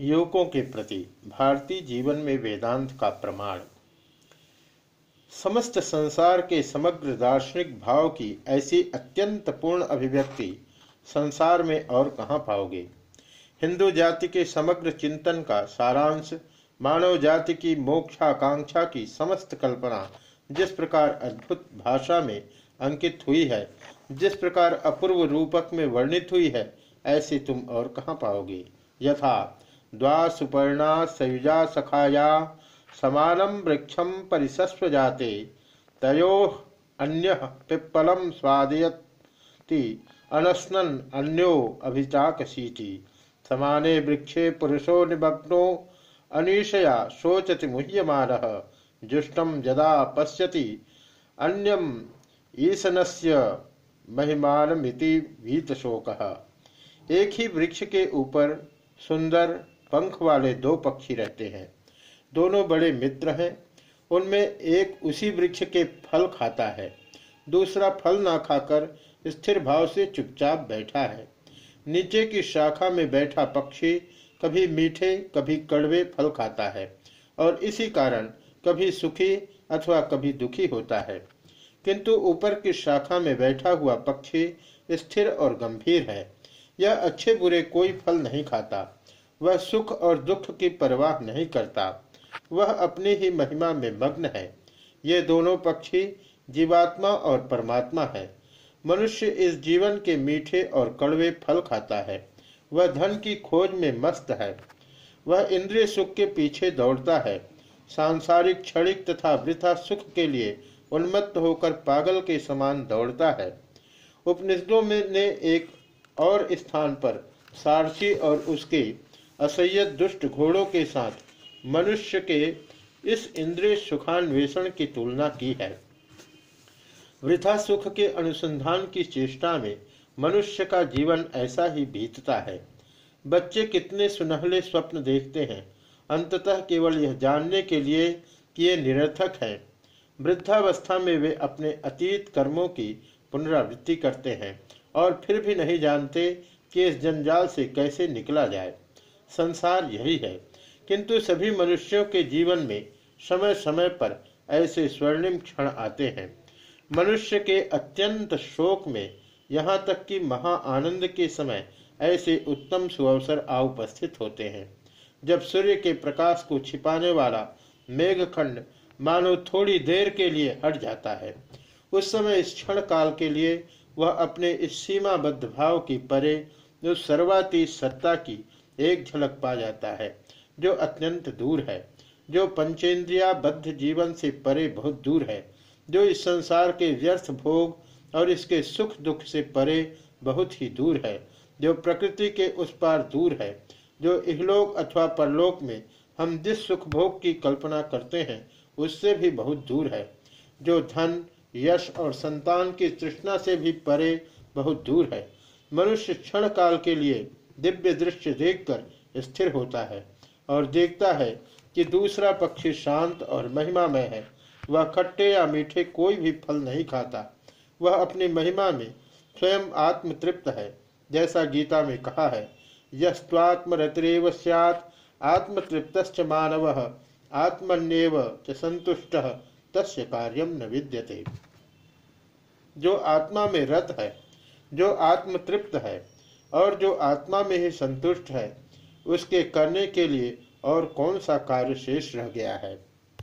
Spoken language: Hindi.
युवकों के प्रति भारतीय जीवन में वेदांत का प्रमाण। समस्त संसार के समग्र दार्शनिक भाव की ऐसी अत्यंत पूर्ण अभिव्यक्ति संसार में और कहाँ पाओगे? हिंदू जाति के समग्र चिंतन का सारांश, मानव जाति की मोक्षाकांक्षा की समस्त कल्पना जिस प्रकार अद्भुत भाषा में अंकित हुई है, जिस प्रकार अपूर्व रूपक में वर्णित हुई है, ऐसे तुम और कहाँ पाओगे? यथा द्वा सुपर्णा सयुजा सखाया समानम वृक्षम परिसस्व जाते तयो अन्य पिप्पलम स्वादयति, अनस्नन अन्यो अभिचाकशीति। समाने वृक्षे पुरुषो निमग्नो, अनीशया शोचति मुह्यमान जुष्टम जदा पश्यति अन्यम ईशनस्य महिमानमिति भीतशोक एक ही वृक्ष के ऊपर सुंदर पंख वाले दो पक्षी रहते हैं। दोनों बड़े मित्र हैं। उनमें एक उसी वृक्ष के फल खाता है। दूसरा फल ना खाकर स्थिर भाव से चुपचाप बैठा है। नीचे की शाखा में बैठा पक्षी कभी मीठे, कभी कड़वे फल खाता है और इसी कारण कभी सुखी अथवा कभी दुखी होता है। किंतु ऊपर की शाखा में बैठा हुआ पक्षी स्थिर और गंभीर है। यह अच्छे बुरे कोई फल नहीं खाता। वह सुख और दुख की परवाह नहीं करता। वह अपनी ही महिमा में मग्न है। ये दोनों पक्षी जीवात्मा और परमात्मा है। मनुष्य इस जीवन के मीठे और कड़वे फल खाता है। वह धन की खोज में मस्त है। वह इंद्रिय सुख के पीछे दौड़ता है। सांसारिक, क्षणिक तथा वृथा सुख के लिए उन्मत्त होकर पागल के समान दौड़ता है। उपनिषदों में ने एक और स्थान पर सारसी और उसके असह्यत दुष्ट घोड़ों के साथ मनुष्य के इस इंद्रिय सुखान्वेषण की तुलना की है। वृथा सुख के अनुसंधान की चेष्टा में मनुष्य का जीवन ऐसा ही बीतता है। बच्चे कितने सुनहले स्वप्न देखते हैं। अंततः केवल यह जानने के लिए कि ये निरर्थक है। वृद्धावस्था में वे अपने अतीत कर्मों की पुनरावृत्ति करते हैं और फिर भी नहीं जानते कि इस जंजाल से कैसे निकला जाए। संसार यही है। किंतु सभी मनुष्यों के जीवन में समय समय पर ऐसे स्वर्णिम क्षण आते हैं। मनुष्य के अत्यंत शोक में यहाँ तक कि महा आनंद के समय ऐसे उत्तम सुअवसर आ उपस्थित होते हैं। जब सूर्य के प्रकाश को छिपाने वाला मेघखंड मानो थोड़ी देर के लिए हट जाता है, उस समय इस क्षण काल के लिए वह अपने इस सीमाबद्ध भाव की परे जो सर्वातीत सत्ता की एक झलक पा जाता है, जो अत्यंत दूर है, जो पंचेंद्रिया बद्ध जीवन से परे बहुत दूर है, जो इस संसार के व्यर्थ भोग और इसके सुख दुख से परे बहुत ही दूर है, जो प्रकृति के उस पार दूर है, जो इहलोक अथवा परलोक में हम जिस सुख भोग की कल्पना करते हैं, उससे भी बहुत दूर है, जो धन, यश और संतान की तृष्णा से भी परे बहुत दूर है। मनुष्य क्षण काल के लिए दिव्य दृश्य देखकर स्थिर होता है और देखता है कि दूसरा पक्षी शांत और महिमामय है। वह खट्टे या मीठे कोई भी फल नहीं खाता। वह अपनी महिमा में स्वयं आत्मतृप्त है, जैसा गीता में कहा है यस्वात्मरतिरव सैत आत्मतृप्त मानव, आत्मन्यव संतुष्ट, तस्य कार्यम न विद्यते। जो आत्मा में रत है, जो आत्मतृप्त है और जो आत्मा में ही संतुष्ट है, उसके करने के लिए और कौन सा कार्य शेष रह गया है?